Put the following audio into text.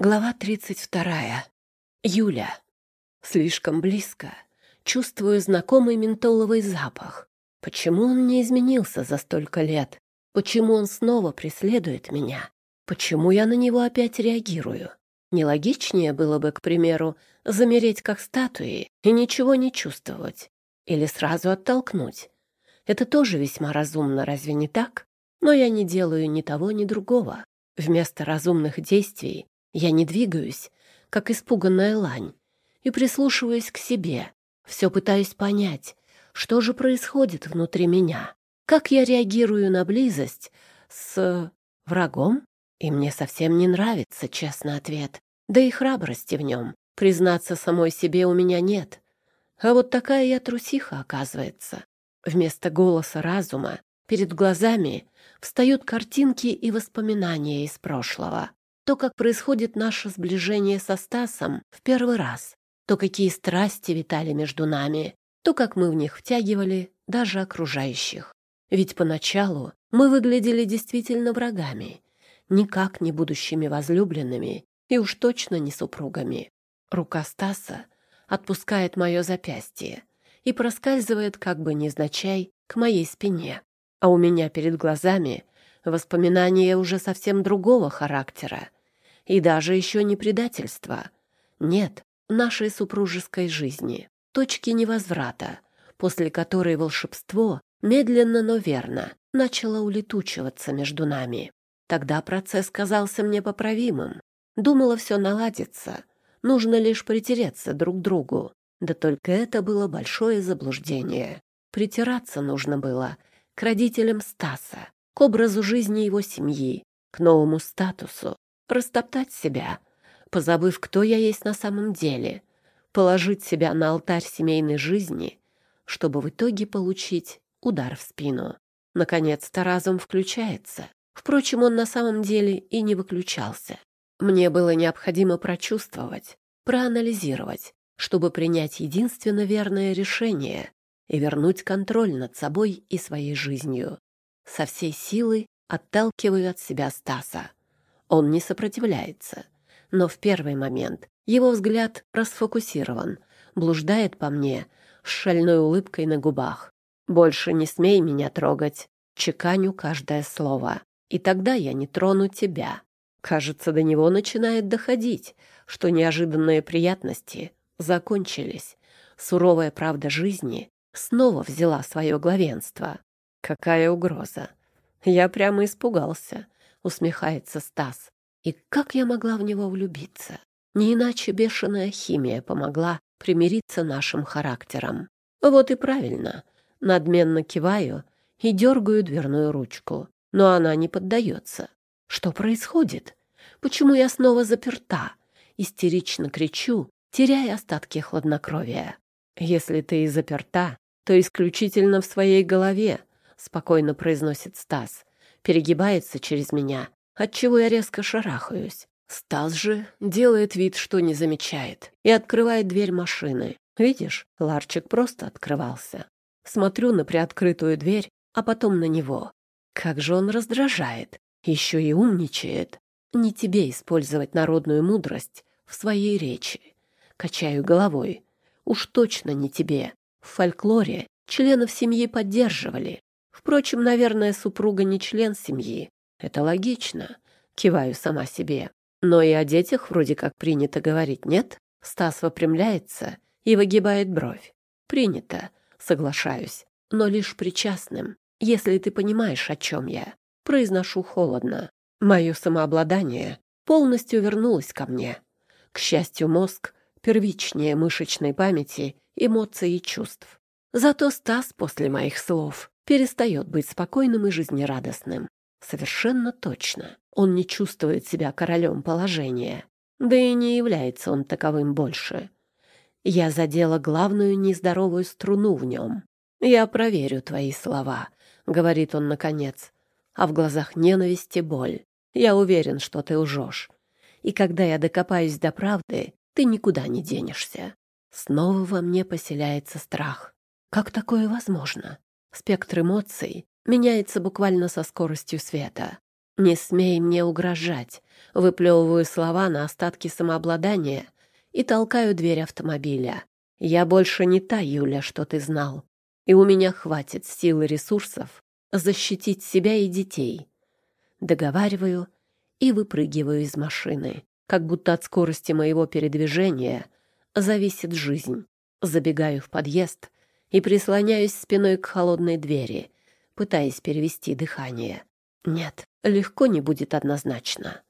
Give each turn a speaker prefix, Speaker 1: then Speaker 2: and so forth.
Speaker 1: Глава 32. Юля. Слишком близко. Чувствую знакомый ментоловый запах. Почему он не изменился за столько лет? Почему он снова преследует меня? Почему я на него опять реагирую? Нелогичнее было бы, к примеру, замереть как статуи и ничего не чувствовать. Или сразу оттолкнуть. Это тоже весьма разумно, разве не так? Но я не делаю ни того, ни другого. Вместо разумных действий я не двигаюсь, как испуганная лань, и прислушиваюсь к себе, все пытаюсь понять, что же происходит внутри меня, как я реагирую на близость с врагом, и мне совсем не нравится, честный ответ, да и храбрости в нем, признаться самой себе у меня нет. А вот такая я трусиха, оказывается. Вместо голоса разума перед глазами встают картинки и воспоминания из прошлого то, как происходит наше сближение со Стасом в первый раз, то, какие страсти витали между нами, то, как мы в них втягивали даже окружающих. Ведь поначалу мы выглядели действительно врагами, никак не будущими возлюбленными и уж точно не супругами. Рука Стаса отпускает мое запястье и проскальзывает как бы незначай к моей спине. А у меня перед глазами воспоминания уже совсем другого характера, и даже еще не предательство. Нет, нашей супружеской жизни, точки невозврата, после которой волшебство медленно, но верно начало улетучиваться между нами. Тогда процесс казался мне поправимым. Думала, все наладится. Нужно лишь притереться друг к другу. Да только это было большое заблуждение. Притираться нужно было к родителям Стаса, к образу жизни его семьи, к новому статусу, растоптать себя, позабыв, кто я есть на самом деле, положить себя на алтарь семейной жизни, чтобы в итоге получить удар в спину. Наконец-то разум включается. Впрочем, он на самом деле и не выключался. Мне было необходимо прочувствовать, проанализировать, чтобы принять единственно верное решение и вернуть контроль над собой и своей жизнью. Со всей силы отталкиваю от себя Стаса. Он не сопротивляется. Но в первый момент его взгляд расфокусирован, блуждает по мне с шальной улыбкой на губах. «Больше не смей меня трогать», чеканю каждое слово. «И тогда я не трону тебя». Кажется, до него начинает доходить, что неожиданные приятности закончились. Суровая правда жизни снова взяла свое главенство. Какая угроза! Я прямо испугался усмехается Стас. И как я могла в него влюбиться? Не иначе бешеная химия помогла примириться нашим характерам. Вот и правильно. Надменно киваю и дергаю дверную ручку. Но она не поддается. Что происходит? Почему я снова заперта? Истерично кричу, теряя остатки хладнокровия. Если ты и заперта, то исключительно в своей голове, спокойно произносит Стас перегибается через меня, отчего я резко шарахаюсь. Стас же делает вид, что не замечает, и открывает дверь машины. Видишь, ларчик просто открывался. Смотрю на приоткрытую дверь, а потом на него. Как же он раздражает, еще и умничает. Не тебе использовать народную мудрость в своей речи. Качаю головой. Уж точно не тебе. В фольклоре членов семьи поддерживали, Впрочем, наверное, супруга не член семьи. Это логично. Киваю сама себе. Но и о детях вроде как принято говорить, нет? Стас выпрямляется и выгибает бровь. Принято, соглашаюсь, но лишь причастным, если ты понимаешь, о чем я. Произношу холодно. Мое самообладание полностью вернулось ко мне. К счастью, мозг первичнее мышечной памяти, эмоций и чувств. Зато Стас после моих слов перестает быть спокойным и жизнерадостным. Совершенно точно. Он не чувствует себя королем положения. Да и не является он таковым больше. Я задела главную нездоровую струну в нем. «Я проверю твои слова», — говорит он наконец. А в глазах ненависти боль. «Я уверен, что ты лжешь. И когда я докопаюсь до правды, ты никуда не денешься». Снова во мне поселяется страх. Как такое возможно? Спектр эмоций меняется буквально со скоростью света. «Не смей мне угрожать!» Выплевываю слова на остатки самообладания и толкаю дверь автомобиля. «Я больше не та Юля, что ты знал, и у меня хватит сил и ресурсов защитить себя и детей». Договариваю и выпрыгиваю из машины, как будто от скорости моего передвижения зависит жизнь. Забегаю в подъезд и прислоняюсь спиной к холодной двери, пытаясь перевести дыхание. Нет, легко не будет однозначно.